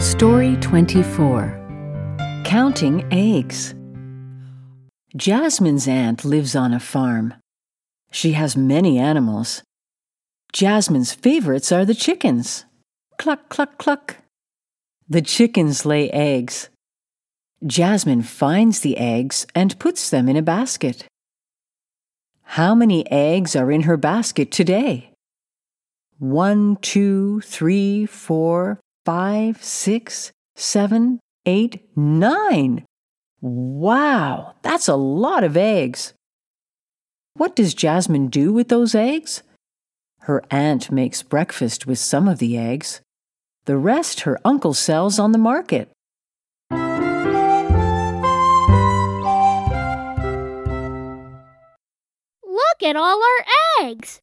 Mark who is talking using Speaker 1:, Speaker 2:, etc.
Speaker 1: Story 24 Counting Eggs. Jasmine's aunt lives on a farm. She has many animals. Jasmine's favorites are the chickens. Cluck, cluck, cluck. The chickens lay eggs. Jasmine finds the eggs and puts them in a basket. How many eggs are in her basket today? One, two, three, four, five, six, seven, eight, nine. Wow, that's a lot of eggs. What does Jasmine do with those eggs? Her aunt makes breakfast with some of the eggs. The rest her uncle sells on the market.
Speaker 2: Look at all our eggs!